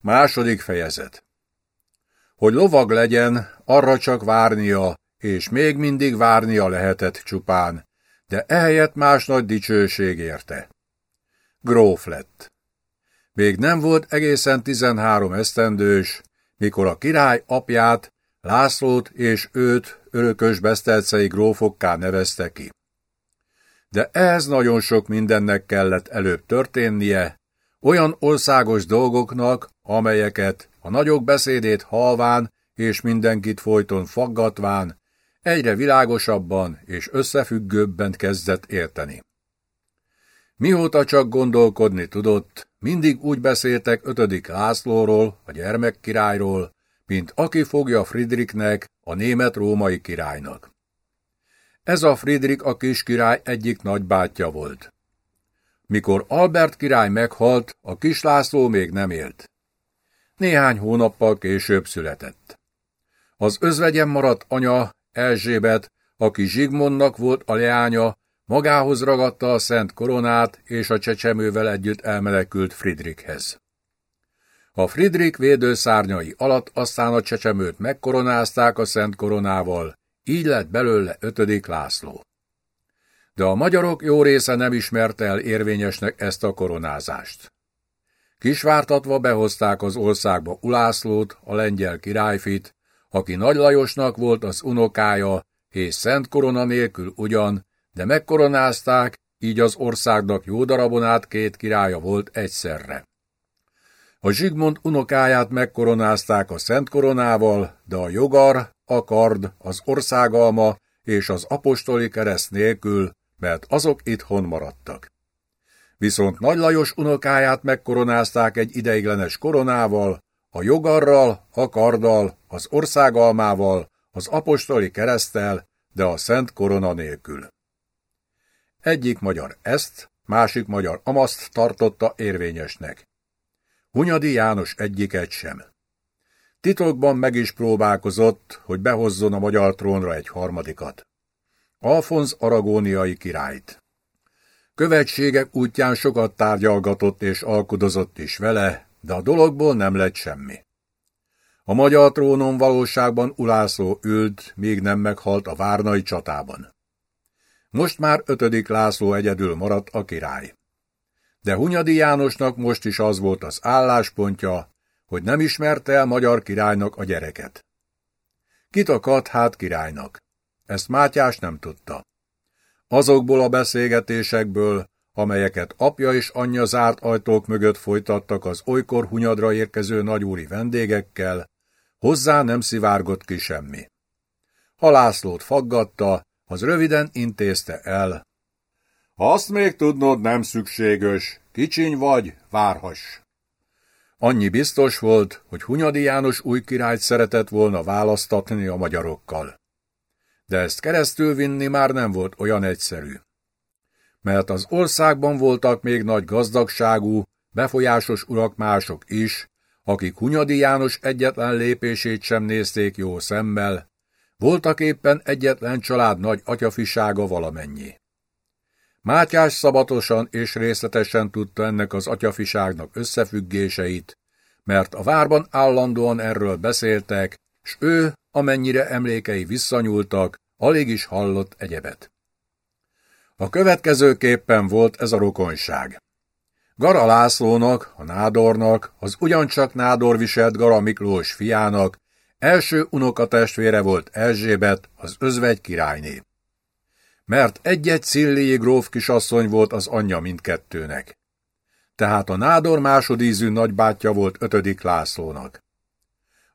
Második fejezet Hogy lovag legyen, arra csak várnia, és még mindig várnia lehetett csupán, de ehelyett más nagy dicsőség érte. Gróf lett. Még nem volt egészen tizenhárom esztendős, mikor a király apját, Lászlót és őt örökös besztelcei grófokká nevezte ki. De ehhez nagyon sok mindennek kellett előbb történnie, olyan országos dolgoknak, amelyeket a nagyok beszédét halván és mindenkit folyton faggatván, egyre világosabban és összefüggőbben kezdett érteni. Mióta csak gondolkodni tudott, mindig úgy beszéltek ötödik Lászlóról, a gyermekkirályról, mint aki fogja Friedrichnek, a német-római királynak. Ez a Friedrich a kis király egyik nagybátyja volt. Mikor Albert király meghalt, a kis László még nem élt. Néhány hónappal később született. Az özvegyen maradt anya, Erzsébet, aki Zsigmondnak volt a leánya, magához ragadta a szent koronát, és a csecsemővel együtt elmenekült Friedrichhez. A Friedrich védőszárnyai alatt aztán a csecsemőt megkoronázták a szent koronával, így lett belőle ötödik László. De a magyarok jó része nem ismerte el érvényesnek ezt a koronázást. Kisvártatva behozták az országba Ulászlót, a lengyel királyfit, aki Nagy Lajosnak volt az unokája, és szent korona nélkül ugyan, de megkoronázták, így az országnak jó darabon át két királya volt egyszerre. A Zsigmond unokáját megkoronázták a szent koronával, de a jogar, a kard, az országalma és az apostoli kereszt nélkül, mert azok itthon maradtak. Viszont Nagy Lajos unokáját megkoronázták egy ideiglenes koronával, a jogarral, a karddal, az országalmával, az apostoli keresztel, de a szent korona nélkül. Egyik magyar ezt, másik magyar amaszt tartotta érvényesnek. Hunyadi János egyiket sem. Titokban meg is próbálkozott, hogy behozzon a magyar trónra egy harmadikat. Alfonz aragóniai királyt. Követségek útján sokat tárgyalgatott és alkudozott is vele, de a dologból nem lett semmi. A magyar trónon valóságban Ulászló ült, még nem meghalt a várnai csatában. Most már ötödik László egyedül maradt a király. De Hunyadi Jánosnak most is az volt az álláspontja, hogy nem ismerte el magyar királynak a gyereket. Kit akart hát királynak? Ezt Mátyás nem tudta. Azokból a beszélgetésekből, amelyeket apja és anyja zárt ajtók mögött folytattak az olykor Hunyadra érkező nagyúri vendégekkel, hozzá nem szivárgott ki semmi. Ha Lászlót faggatta, az röviden intézte el. Azt még tudnod nem szükséges, kicsiny vagy, várhass. Annyi biztos volt, hogy Hunyadi János új királyt szeretett volna választatni a magyarokkal. De ezt keresztül vinni már nem volt olyan egyszerű. Mert az országban voltak még nagy gazdagságú, befolyásos urak mások is, akik Hunyadi János egyetlen lépését sem nézték jó szemmel, voltak éppen egyetlen család nagy atyafisága valamennyi. Mátyás szabatosan és részletesen tudta ennek az atyafiságnak összefüggéseit, mert a várban állandóan erről beszéltek, s ő, amennyire emlékei visszanyúltak, alig is hallott egyebet. A következőképpen volt ez a rokonság. Gara Lászlónak, a nádornak, az ugyancsak nádor viselt Gara Miklós fiának, első unokatestvére volt Erzsébet, az özvegy királyné mert egy-egy Cillié gróf kisasszony volt az anyja mindkettőnek. Tehát a nádor másodízű nagybátyja volt ötödik Lászlónak.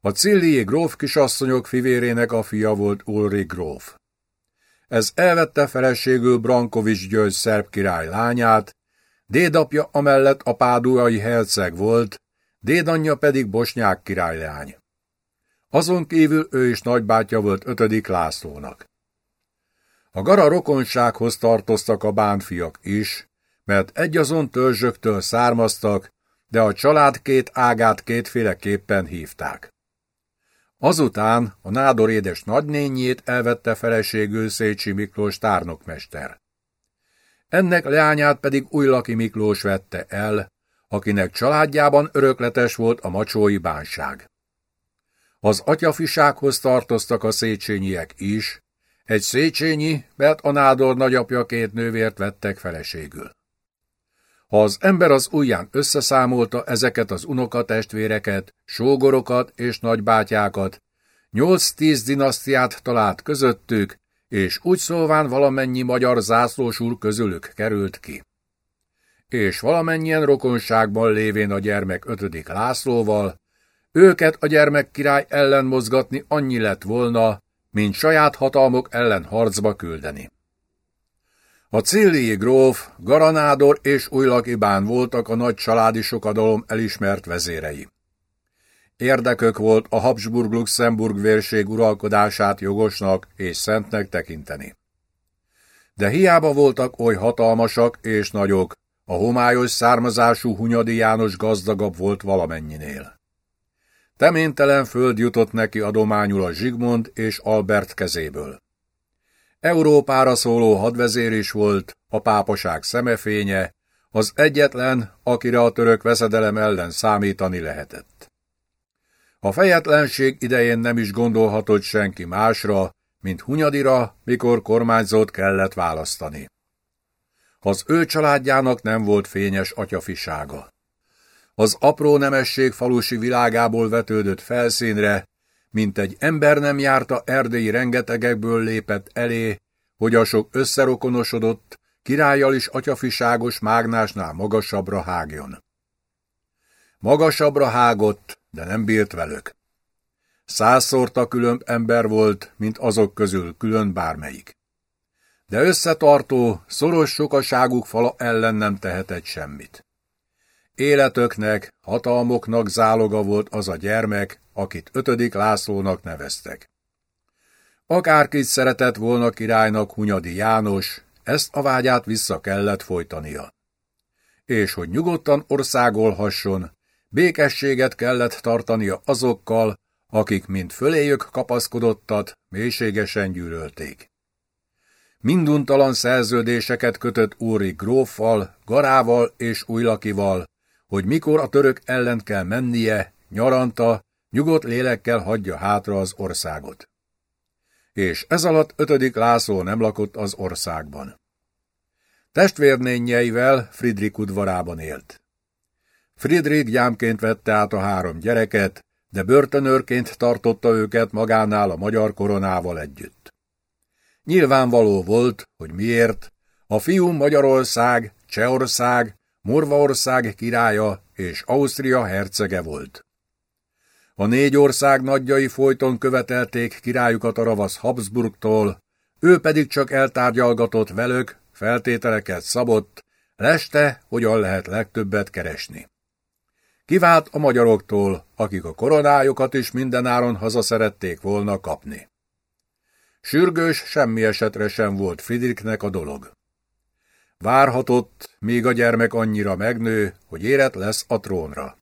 A Cillié gróf kisasszonyok fivérének a fia volt Ulrik gróf. Ez elvette feleségül Brankovics György szerb király lányát, dédapja amellett a pádúai herceg volt, dédanyja pedig bosnyák királylány. Azon kívül ő is nagybátyja volt ötödik Lászlónak. A gara rokonsághoz tartoztak a bánfiak is, mert egyazon törzsöktől származtak, de a család két ágát kétféleképpen hívták. Azután a nádor édes nagynényét elvette feleségül Szécsi Miklós tárnokmester. Ennek leányát pedig Újlaki Miklós vette el, akinek családjában örökletes volt a macsói bánság. Az atyafisághoz tartoztak a széchenyiek is, egy Széchenyi, mert a nádor nagyapja két nővért vettek feleségül. Ha az ember az ujján összeszámolta ezeket az unokatestvéreket, sógorokat és nagybátyákat, nyolc-tíz dinasztiát talált közöttük, és úgy szóván valamennyi magyar zászlós közülük került ki. És valamennyien rokonságban lévén a gyermek ötödik Lászlóval, őket a gyermek király ellen mozgatni annyi lett volna, mint saját hatalmok ellen harcba küldeni. A Cillii gróf, Garanádor és Újlakibán voltak a nagy családi sokadalom elismert vezérei. Érdekök volt a Habsburg-Luxemburg vérség uralkodását jogosnak és szentnek tekinteni. De hiába voltak oly hatalmasak és nagyok, a homályos származású Hunyadi János gazdagabb volt valamennyinél. Teménytelen föld jutott neki adományul a Zsigmond és Albert kezéből. Európára szóló hadvezér is volt, a pápaság szemefénye, az egyetlen, akire a török veszedelem ellen számítani lehetett. A fejetlenség idején nem is gondolhatott senki másra, mint Hunyadira, mikor kormányzót kellett választani. Az ő családjának nem volt fényes atyafisága. Az apró nemesség falusi világából vetődött felszínre, mint egy ember nem járta erdélyi rengetegekből lépett elé, hogy a sok összerokonosodott, királlyal is atyafiságos mágnásnál magasabbra hágjon. Magasabbra hágott, de nem bírt velük. Százszorta külön ember volt, mint azok közül külön bármelyik. De összetartó, szoros sokaságuk fala ellen nem tehetett semmit. Életöknek, hatalmoknak záloga volt az a gyermek, akit ötödik Lászlónak neveztek. Akárkit szeretett volna királynak Hunyadi János, ezt a vágyát vissza kellett folytania. És hogy nyugodtan országolhasson, békességet kellett tartania azokkal, akik mind föléjük kapaszkodottat, mélységesen gyűlölték. Minduntalan szerződéseket kötött Úri gróffal, Garával és Újlakival, hogy mikor a török ellen kell mennie, nyaranta, nyugodt lélekkel hagyja hátra az országot. És ez alatt ötödik László nem lakott az országban. Testvérnényeivel Friedrich udvarában élt. Friedrich gyámként vette át a három gyereket, de börtönőrként tartotta őket magánál a magyar koronával együtt. Nyilvánvaló volt, hogy miért, a fiú Magyarország, Csehország, Morvaország királya és Ausztria hercege volt. A négy ország nagyjai folyton követelték királyukat a ravasz Habsburgtól, ő pedig csak eltárgyalgatott velük, feltételeket szabott, leste, hogyan lehet legtöbbet keresni. Kivált a magyaroktól, akik a koronájukat is mindenáron haza szerették volna kapni. Sürgős semmi esetre sem volt Friedrichnek a dolog. Várhatott, míg a gyermek annyira megnő, hogy érett lesz a trónra.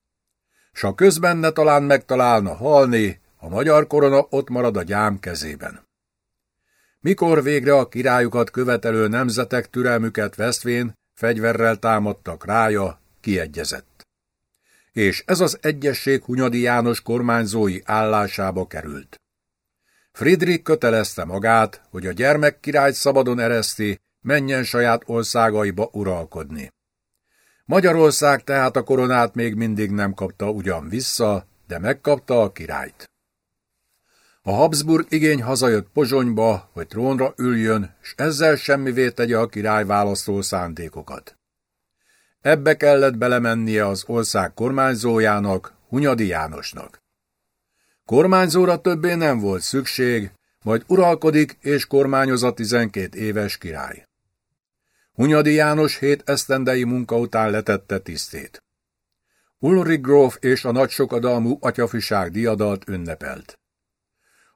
S a közben ne talán megtalálna halni, a magyar korona ott marad a gyám kezében. Mikor végre a királyukat követelő nemzetek türelmüket vesztvén fegyverrel támadtak rája, kiegyezett. És ez az egyesség Hunyadi János kormányzói állásába került. Friedrich kötelezte magát, hogy a gyermek királyt szabadon ereszti, menjen saját országaiba uralkodni. Magyarország tehát a koronát még mindig nem kapta ugyan vissza, de megkapta a királyt. A Habsburg igény hazajött Pozsonyba, hogy trónra üljön, s ezzel semmivé tegye a király választó szándékokat. Ebbe kellett belemennie az ország kormányzójának, Hunyadi Jánosnak. Kormányzóra többé nem volt szükség, majd uralkodik és kormányoz a 12 éves király. Hunyadi János hét esztendei munka után letette tisztét. Ulrich gróf és a nagy sokadalmú atyafiság diadalt ünnepelt.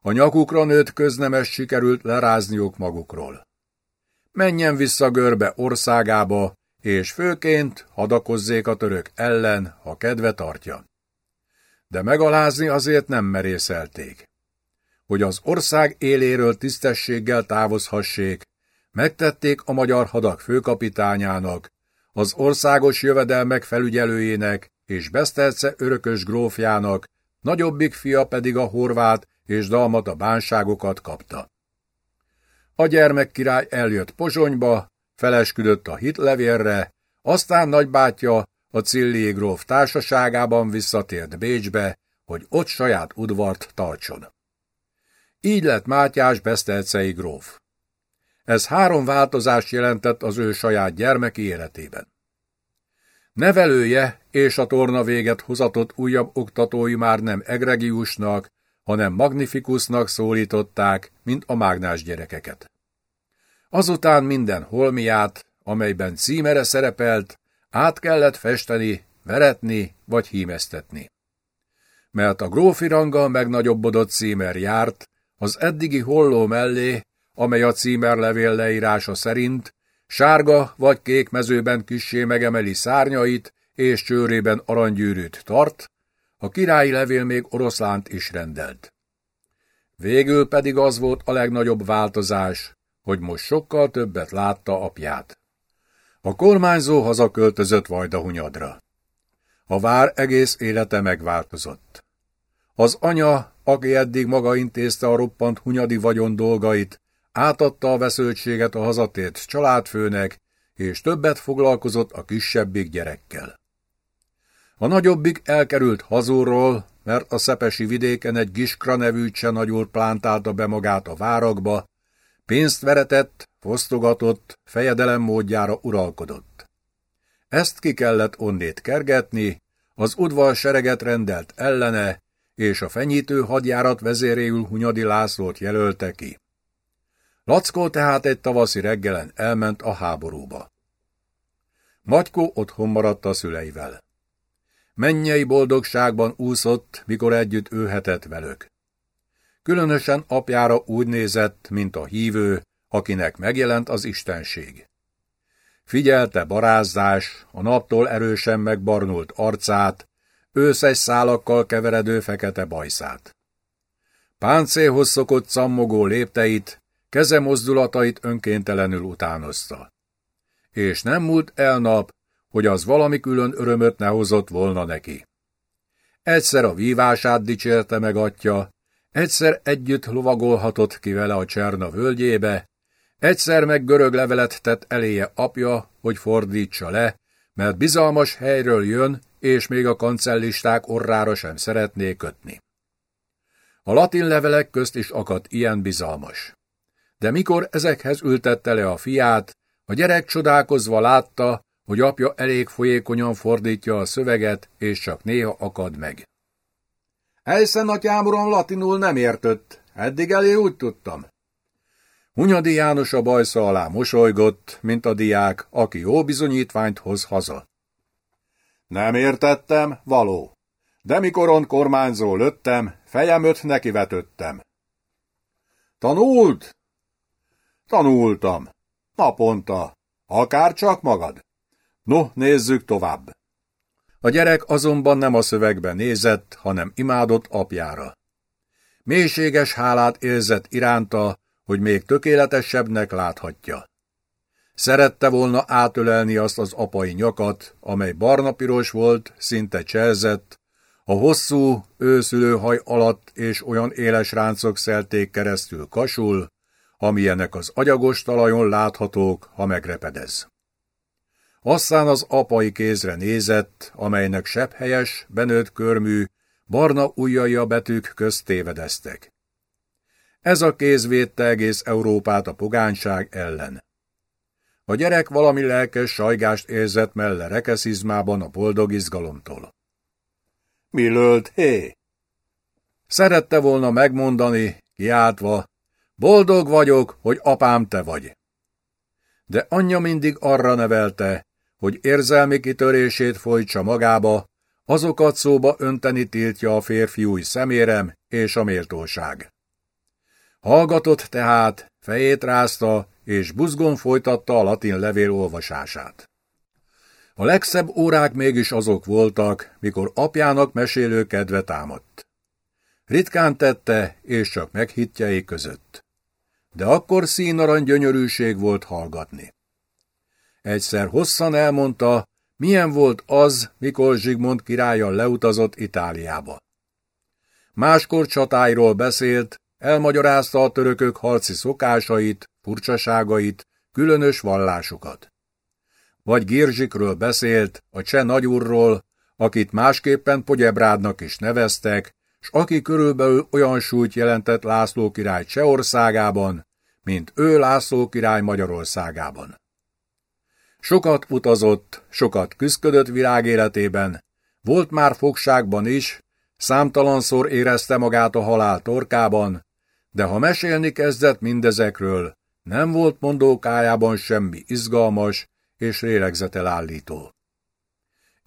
A nyakukra nőtt köznemes sikerült lerázniuk magukról. Menjen vissza görbe országába, és főként hadakozzék a török ellen, ha kedve tartja. De megalázni azért nem merészelték. Hogy az ország éléről tisztességgel távozhassék, megtették a magyar hadak főkapitányának, az országos jövedelmek felügyelőjének és Beszterce örökös grófjának, nagyobbik fia pedig a horvát és dalmat a bánságokat kapta. A gyermekkirály eljött Pozsonyba, felesküdött a hitlevérre, aztán nagybátyja a Cillié gróf társaságában visszatért Bécsbe, hogy ott saját udvart tartson. Így lett Mátyás Besztercei gróf. Ez három változást jelentett az ő saját gyermeki életében. Nevelője és a torna véget hozatott újabb oktatói már nem egregiusnak, hanem magnifikusnak szólították, mint a mágnás gyerekeket. Azután minden holmiát, amelyben címere szerepelt, át kellett festeni, veretni vagy hímeztetni. Mert a grófi ranggal megnagyobbodott címer járt, az eddigi holló mellé, amely a címerlevél leírása szerint sárga vagy kék mezőben kissé megemeli szárnyait és csőrében aranygyűrűt tart, a királyi levél még oroszlánt is rendelt. Végül pedig az volt a legnagyobb változás, hogy most sokkal többet látta apját. A kormányzó hazaköltözött Vajdahunyadra. A vár egész élete megváltozott. Az anya, aki eddig maga intézte a roppant hunyadi vagyon dolgait, átadta a veszőtséget a hazatért családfőnek, és többet foglalkozott a kisebbik gyerekkel. A nagyobbik elkerült hazúról, mert a szepesi vidéken egy Giskra nevű nagyúr plántálta be magát a várakba, pénzt veretett, fosztogatott, fejedelem módjára uralkodott. Ezt ki kellett onnét kergetni, az udvar sereget rendelt ellene, és a fenyítő hadjárat vezéréül Hunyadi Lászlót jelölte ki. Lackó tehát egy tavaszi reggelen elment a háborúba. Magykó otthon maradt a szüleivel. Mennyei boldogságban úszott, mikor együtt őhetett velük. Különösen apjára úgy nézett, mint a hívő, akinek megjelent az istenség. Figyelte barázzás, a naptól erősen megbarnult arcát, őszes szálakkal keveredő fekete bajszát. Páncélhoz szokott cammogó lépteit, keze mozdulatait önkéntelenül utánozta. És nem múlt el nap, hogy az valami külön örömöt ne hozott volna neki. Egyszer a vívását dicsérte meg atya, egyszer együtt lovagolhatott ki vele a Cserna völgyébe, egyszer meg görög levelet tett eléje apja, hogy fordítsa le, mert bizalmas helyről jön, és még a kancellisták orrára sem szeretné kötni. A latin levelek közt is akadt ilyen bizalmas. De mikor ezekhez ültette le a fiát, a gyerek csodálkozva látta, hogy apja elég folyékonyan fordítja a szöveget, és csak néha akad meg. Elszen atyám latinul nem értött, eddig elé úgy tudtam. Hunyadi János a bajsza alá mosolygott, mint a diák, aki jó bizonyítványt hoz haza. Nem értettem, való. De mikor on kormányzó löttem, fejemöt nekivetődtem. Tanult? Tanultam. Naponta. Akár csak magad. No, nézzük tovább. A gyerek azonban nem a szövegbe nézett, hanem imádott apjára. Mélységes hálát érzett iránta, hogy még tökéletesebbnek láthatja. Szerette volna átölelni azt az apai nyakat, amely barna-piros volt, szinte cselzett, a hosszú, őszülő haj alatt és olyan éles ráncok szelték keresztül kasul, amilyenek az agyagos talajon láthatók, ha megrepedez. Aztán az apai kézre nézett, amelynek sepphelyes, benőtt körmű, barna ujjai a betűk közt tévedeztek. Ez a kéz védte egész Európát a pogányság ellen. A gyerek valami lelkes sajgást érzett melle rekeszizmában a boldog izgalomtól. Mi lölt, hé? Szerette volna megmondani, kiáltva, boldog vagyok, hogy apám te vagy. De anyja mindig arra nevelte, hogy érzelmi kitörését folytsa magába, azokat szóba önteni tiltja a férfiúj szemérem és a méltóság. Hallgatott tehát, fejét rázta, és buzgon folytatta a latin levél olvasását. A legszebb órák mégis azok voltak, mikor apjának mesélő kedve támadt. Ritkán tette, és csak meghittjei között. De akkor színarany gyönyörűség volt hallgatni. Egyszer hosszan elmondta, milyen volt az, mikor Zsigmond királlyal leutazott Itáliába. Máskor csatáiról beszélt, elmagyarázta a törökök harci szokásait, furcsaságait, különös vallásukat. Vagy Girzsikről beszélt, a cseh nagyúrról, akit másképpen Pogyebrádnak is neveztek, s aki körülbelül olyan súlyt jelentett László király Csehországában, mint ő László király Magyarországában. Sokat utazott, sokat küzdködött világéletében, volt már fogságban is, számtalanszor érezte magát a halál torkában, de ha mesélni kezdett mindezekről, nem volt mondókájában semmi izgalmas és lélegzetelállító.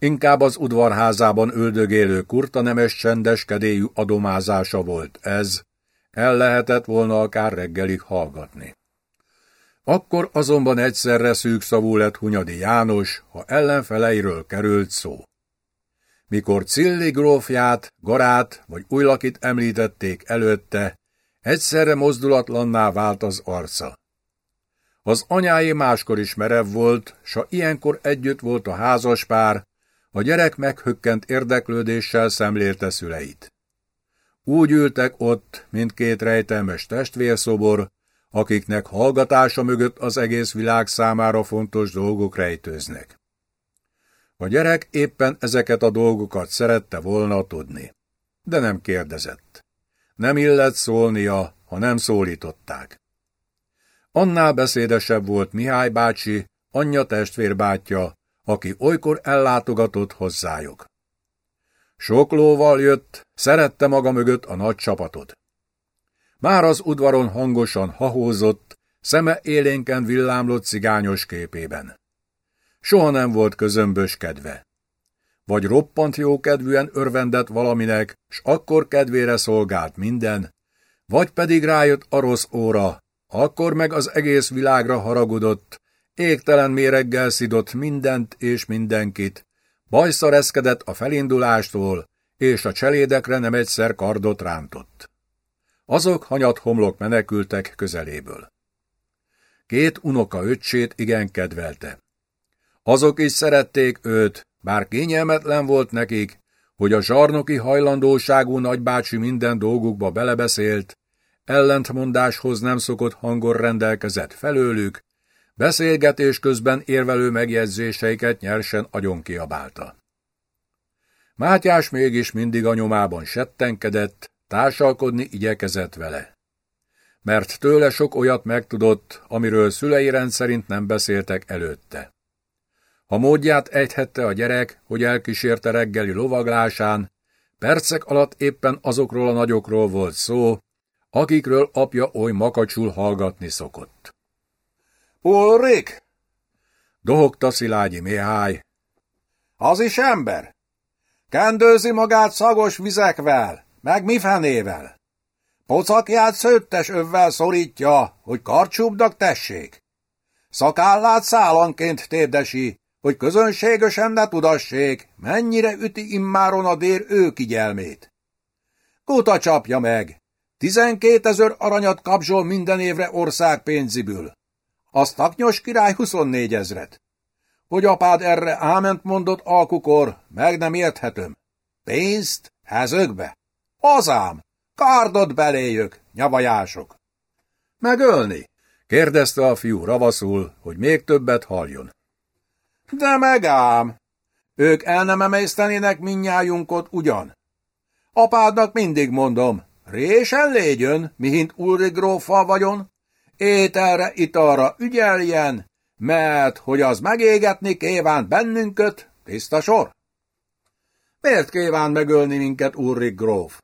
Inkább az udvarházában öldögélő kurta nemes csendeskedélyű adomázása volt ez, el lehetett volna akár reggelig hallgatni. Akkor azonban egyszerre szűkszavú lett Hunyadi János, ha ellenfeleiről került szó. Mikor Cilli grófját, Garát vagy Újlakit említették előtte, egyszerre mozdulatlanná vált az arca. Az anyái máskor is merev volt, s ha ilyenkor együtt volt a házaspár, a gyerek meghökkent érdeklődéssel szemlélte szüleit. Úgy ültek ott, mint két rejtelmes testvérszobor, akiknek hallgatása mögött az egész világ számára fontos dolgok rejtőznek. A gyerek éppen ezeket a dolgokat szerette volna tudni, de nem kérdezett. Nem illett szólnia, ha nem szólították. Annál beszédesebb volt Mihály bácsi, anyja testvérbátyja, aki olykor ellátogatott hozzájuk. Sok lóval jött, szerette maga mögött a nagy csapatot. Már az udvaron hangosan hahózott, szeme élénken villámlott cigányos képében. Soha nem volt közömbös kedve. Vagy roppant jó kedvűen örvendett valaminek, s akkor kedvére szolgált minden, vagy pedig rájött a rossz óra, akkor meg az egész világra haragudott, égtelen méreggel szidott mindent és mindenkit, bajszareszkedett a felindulástól, és a cselédekre nem egyszer kardot rántott. Azok hanyat homlok menekültek közeléből. Két unoka öccsét igen kedvelte. Azok is szerették őt, bár kényelmetlen volt nekik, hogy a zsarnoki hajlandóságú nagybácsi minden dolgukba belebeszélt, ellentmondáshoz nem szokott hangor rendelkezett felőlük, beszélgetés közben érvelő megjegyzéseiket nyersen agyon kiabálta. Mátyás mégis mindig a nyomában settenkedett, Társalkodni igyekezett vele. Mert tőle sok olyat megtudott, amiről szülei rendszerint nem beszéltek előtte. Ha módját ejthette a gyerek, hogy elkísérte reggeli lovaglásán, percek alatt éppen azokról a nagyokról volt szó, akikről apja oly makacsul hallgatni szokott. Ulrik! Dohogta Szilágyi Mihály. Az is ember! Kendőzi magát szagos vizekvel, meg mi fenével? Pocakját szőttes övvel szorítja, hogy karcsúbbnak tessék. Szakállát szálanként térdesi, hogy közönségösen ne tudassék, mennyire üti immáron a dér ő kigyelmét. Kuta csapja meg! Tizenkétezer aranyat kapzsol minden évre ország pénziből. Az taknyos király huszonnégy ezret. Hogy apád erre áment mondott alkukor, meg nem érthetem. Pénzt? Hezökbe? Hazám! Kárdot beléjök, nyavajások! Megölni? kérdezte a fiú ravaszul, hogy még többet halljon. De megám! Ők el nem emésztenének minnyájunkot ugyan. Apádnak mindig mondom, résen légyön, mihint Ulri grófa vagyon, ételre, italra ügyeljen, mert hogy az megégetni kíván bennünket, tiszta sor. Miért kíván megölni minket Ulrik gróf?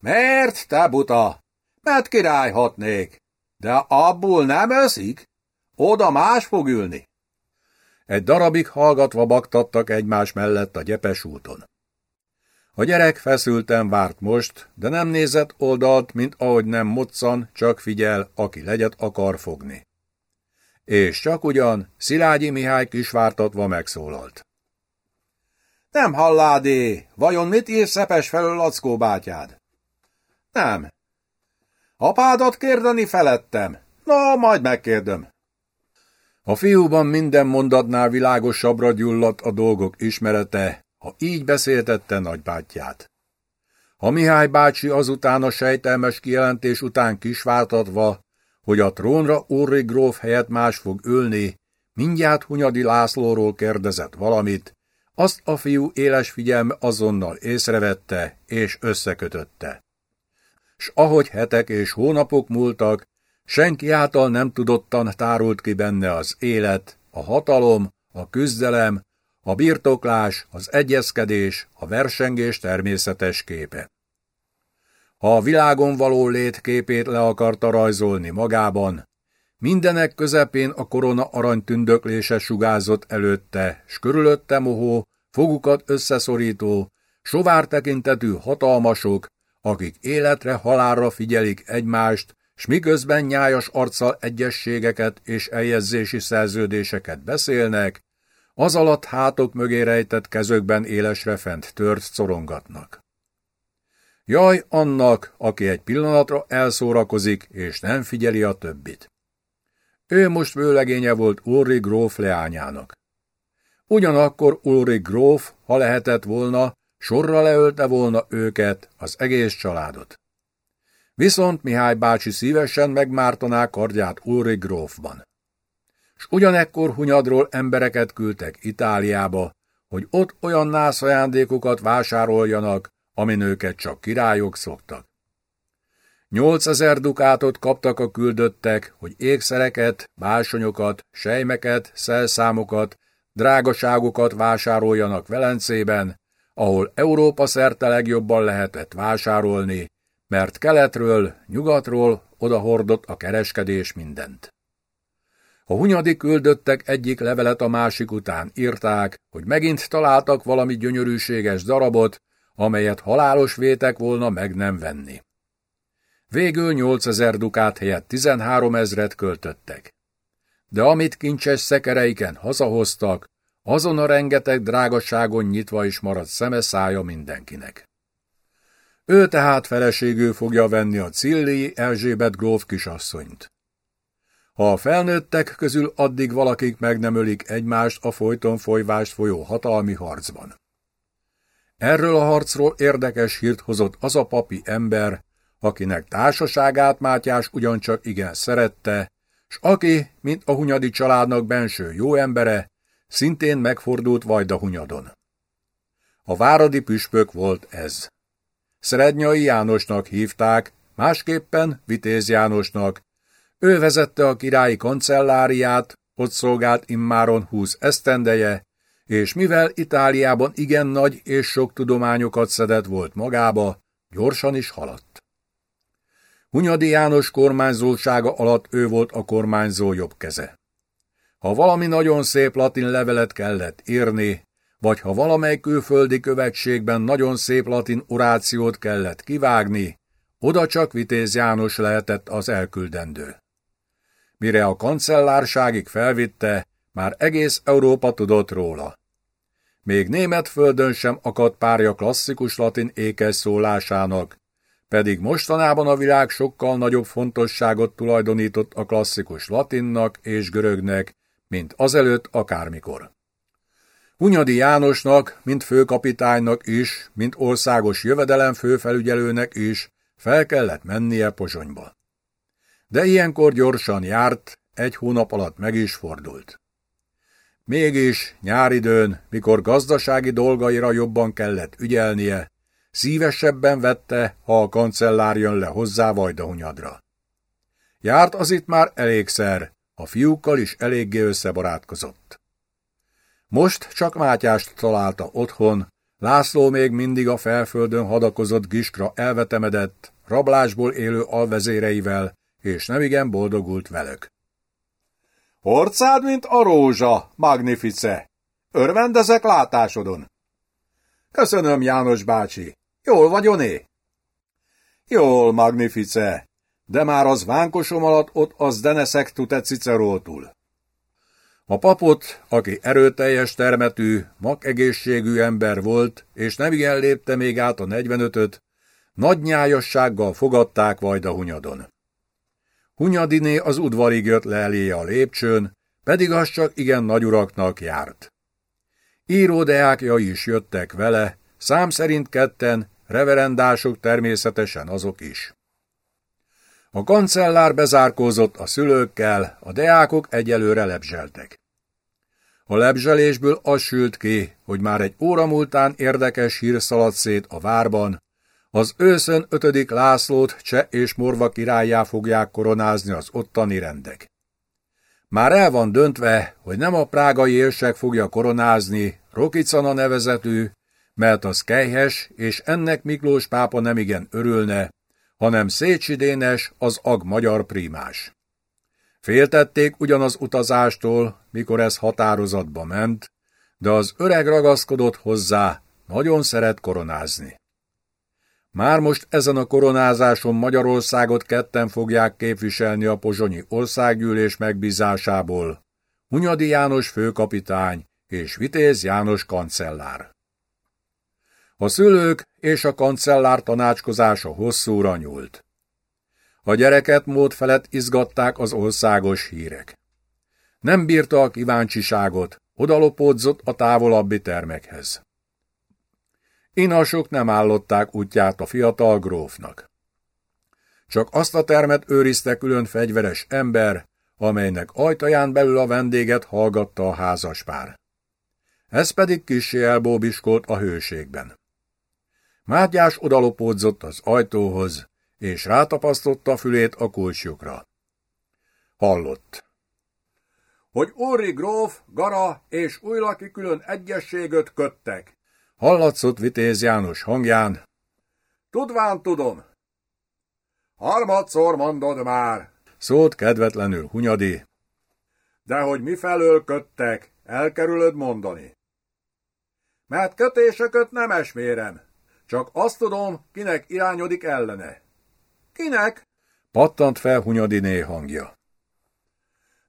Mert, te buta? Mert királyhatnék. De abból nem eszik? Oda más fog ülni. Egy darabig hallgatva baktattak egymás mellett a gyepes úton. A gyerek feszülten várt most, de nem nézett oldalt, mint ahogy nem moccan, csak figyel, aki legyet akar fogni. És csak ugyan Szilágyi Mihály kisvártatva megszólalt. Nem halládé, vajon mit ír szepes felől Lackó bátyád? Nem. Apádat kérdeni felettem? No, majd megkérdem. A fiúban minden mondatnál világosabbra gyulladt a dolgok ismerete, ha így beszéltette nagybátyját. Ha Mihály bácsi azután a sejtelmes kijelentés után kisváltatva, hogy a trónra Ulri gróf helyett más fog ülni, mindjárt Hunyadi Lászlóról kérdezett valamit, azt a fiú éles figyelme azonnal észrevette és összekötötte. S ahogy hetek és hónapok múltak, senki által nem tudottan tárult ki benne az élet, a hatalom, a küzdelem, a birtoklás, az egyezkedés, a versengés természetes képe. Ha a világon való létképét le akarta rajzolni magában, mindenek közepén a korona arany tündöklése sugázott előtte, s körülötte mohó, fogukat összeszorító, sovár tekintetű hatalmasok, akik életre halálra figyelik egymást, s miközben nyájas arccal egyességeket és eljegyzési szerződéseket beszélnek, az alatt hátok mögé rejtett kezökben élesre fent tört szorongatnak. Jaj annak, aki egy pillanatra elszórakozik, és nem figyeli a többit. Ő most vőlegénye volt Ulri gróf leányának. Ugyanakkor Ulri gróf, ha lehetett volna, sorra leölte volna őket, az egész családot. Viszont Mihály bácsi szívesen megmártaná kardját Ulri grófban. S ugyanekkor Hunyadról embereket küldtek Itáliába, hogy ott olyan nász ajándékokat vásároljanak, amin őket csak királyok szoktak. Nyolcezer dukátot kaptak a küldöttek, hogy ékszereket, básonyokat, sejmeket, szelszámokat, drágaságokat vásároljanak Velencében, ahol Európa szerte legjobban lehetett vásárolni, mert keletről, nyugatról odahordott a kereskedés mindent. A hunyadi küldöttek egyik levelet a másik után írták, hogy megint találtak valami gyönyörűséges darabot, amelyet halálos vétek volna meg nem venni. Végül 8000 dukát helyett 13 ezret költöttek. De amit kincses szekereiken hazahoztak, azon a rengeteg drágaságon nyitva is maradt szeme szája mindenkinek. Ő tehát feleségül fogja venni a Cilli Erzsébet gróf kisasszonyt. Ha a felnőttek közül addig valakik meg nem ölik egymást a folyton folyvást folyó hatalmi harcban. Erről a harcról érdekes hírt hozott az a papi ember, akinek társaságát Mátyás ugyancsak igen szerette, s aki, mint a Hunyadi családnak benső jó embere, szintén megfordult Vajda Hunyadon. A váradi püspök volt ez. Szerednyai Jánosnak hívták, másképpen Vitéz Jánosnak. Ő vezette a királyi kancelláriát, ott szolgált immáron húsz esztendeje, és mivel Itáliában igen nagy és sok tudományokat szedett volt magába, gyorsan is haladt. Hunyadi János kormányzósága alatt ő volt a kormányzó jobb keze. Ha valami nagyon szép latin levelet kellett írni, vagy ha valamely külföldi követségben nagyon szép latin orációt kellett kivágni, oda csak Vitéz János lehetett az elküldendő. Mire a kancellárságig felvitte, már egész Európa tudott róla. Még német földön sem akadt párja klasszikus latin ékes szólásának, pedig mostanában a világ sokkal nagyobb fontosságot tulajdonított a klasszikus latinnak és görögnek, mint azelőtt akármikor. Hunyadi Jánosnak, mint főkapitánynak is, mint országos jövedelem főfelügyelőnek is fel kellett mennie Pozsonyba. De ilyenkor gyorsan járt, egy hónap alatt meg is fordult. Mégis nyáridőn, mikor gazdasági dolgaira jobban kellett ügyelnie, szívesebben vette, ha a kancellár jön le hozzá Vajdahunyadra. Járt az itt már elégszer, a fiúkkal is eléggé összebarátkozott. Most csak Mátyást találta otthon, László még mindig a felföldön hadakozott Giskra elvetemedett, rablásból élő alvezéreivel, és nemigen boldogult velük. Orcád, mint a rózsa, magnifice! Örvendezek látásodon! Köszönöm, János bácsi! Jól vagyoné? Jól, magnifice! De már az vánkosom alatt ott az deneszek tute cicerótul. A papot, aki erőteljes termetű, mak egészségű ember volt, és nem igen lépte még át a 45-öt, nagy nyájassággal fogadták Vajda Hunyadon. Hunyadiné az udvarig jött le eléje a lépcsőn, pedig az csak igen nagyuraknak járt. Íródeákjai is jöttek vele, szám szerint ketten, reverendások természetesen azok is. A kancellár bezárkózott a szülőkkel, a deákok egyelőre lebzseltek. A lebzselésből az sült ki, hogy már egy óra múltán érdekes hír szaladt szét a várban, az őszön ötödik Lászlót cseh és morva királyá fogják koronázni az ottani rendek. Már el van döntve, hogy nem a prágai érsek fogja koronázni, Rokicana nevezetű, mert az kejhes, és ennek Miklós pápa nemigen örülne, hanem Szécsi Dénes az ag magyar prímás. Féltették ugyanaz utazástól, mikor ez határozatba ment, de az öreg ragaszkodott hozzá, nagyon szeret koronázni. Már most ezen a koronázáson Magyarországot ketten fogják képviselni a pozsonyi országgyűlés megbízásából, Hunyadi János főkapitány és Vitéz János kancellár. A szülők és a kancellár tanácskozása hosszúra nyúlt. A gyereket mód felett izgatták az országos hírek. Nem bírta a kíváncsiságot, odalopódzott a távolabbi termekhez. Inasok nem állották útját a fiatal grófnak. Csak azt a termet őrizte külön fegyveres ember, amelynek ajtaján belül a vendéget hallgatta a házaspár. Ez pedig kissé elbóbiskolt a hőségben. Mátyás odalopódzott az ajtóhoz, és rátapasztotta fülét a kulcsjukra. Hallott. Hogy Óri gróf, Gara és Újlaki külön egyességet köttek. Hallatszott Vitéz János hangján. Tudván tudom. Harmadszor mondod már. Szólt kedvetlenül Hunyadi. De hogy mifelől köttek, elkerülöd mondani. Mert kötéseket nem esmérem. Csak azt tudom, kinek irányodik ellene. Kinek? Pattant fel Hunyadiné hangja.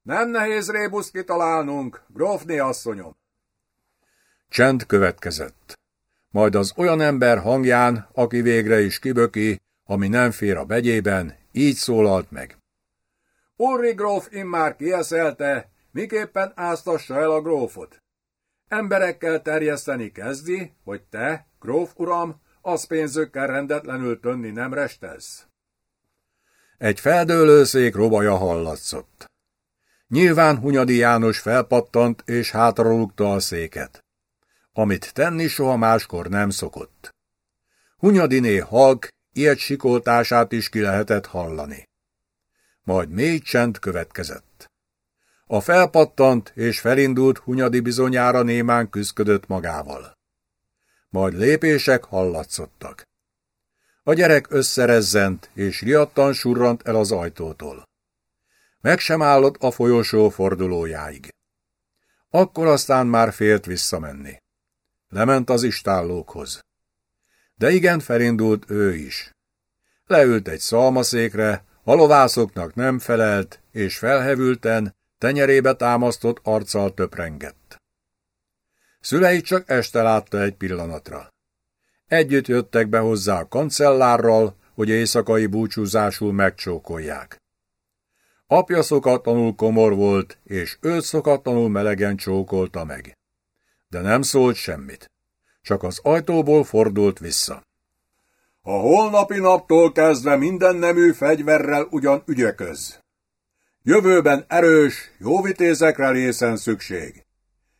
Nem nehéz rébuszt kitalálnunk, grófné asszonyom. Csend következett. Majd az olyan ember hangján, aki végre is kiböki, ami nem fér a begyében, így szólalt meg. Urri gróf immár kieszelte, miképpen áztassa el a grófot. Emberekkel terjeszteni kezdi, hogy te, gróf uram, az pénzökkel rendetlenül tönni nem restesz. Egy feldőlőszék robaja hallatszott. Nyilván Hunyadi János felpattant és hátralugta a széket. Amit tenni soha máskor nem szokott. Hunyadiné halk, ilyet sikoltását is ki lehetett hallani. Majd mély csend következett. A felpattant és felindult Hunyadi bizonyára némán küzdködött magával. Majd lépések hallatszottak. A gyerek összerezzent, és riadtan surrant el az ajtótól. Meg sem állott a folyosó fordulójáig. Akkor aztán már félt visszamenni. Lement az istállókhoz. De igen, felindult ő is. Leült egy szalmaszékre, a lovászoknak nem felelt, és felhevülten, tenyerébe támasztott arccal töprengett. Szülei csak este látta egy pillanatra. Együtt jöttek be hozzá a kancellárral, hogy éjszakai búcsúzásul megcsókolják. Apja szokatlanul komor volt, és őt szokatlanul melegen csókolta meg. De nem szólt semmit. Csak az ajtóból fordult vissza. A holnapi naptól kezdve minden nemű fegyverrel ugyan ügyeköz. Jövőben erős, jó vitézekre szükség.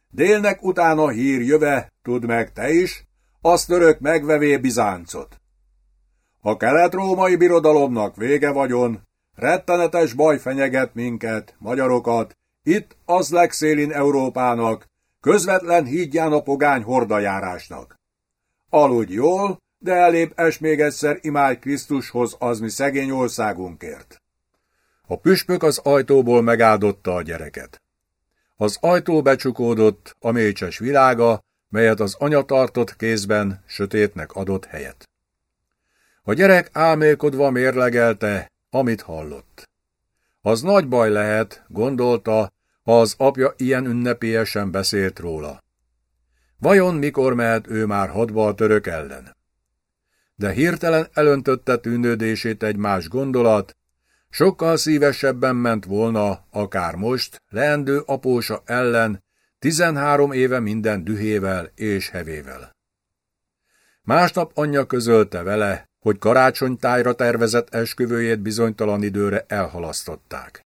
Délnek utána hír jöve, tudd meg te is, azt török megvevé Bizáncot. A kelet-római birodalomnak vége vagyon, rettenetes baj fenyeget minket, magyarokat, itt az legszélin Európának, közvetlen hídján a pogány hordajárásnak. Aludj jól, de elébb es még egyszer imádj Krisztushoz az mi szegény országunkért. A püspök az ajtóból megáldotta a gyereket. Az ajtó becsukódott, a mécses világa, melyet az anya tartott kézben, sötétnek adott helyet. A gyerek álmélkodva mérlegelte, amit hallott. Az nagy baj lehet, gondolta, az apja ilyen ünnepélyesen beszélt róla. Vajon mikor mehet ő már hadba a török ellen? De hirtelen elöntötte tűnődését egy más gondolat, Sokkal szívesebben ment volna, akár most, leendő apósa ellen, tizenhárom éve minden dühével és hevével. Másnap anyja közölte vele, hogy karácsonytájra tervezett esküvőjét bizonytalan időre elhalasztották.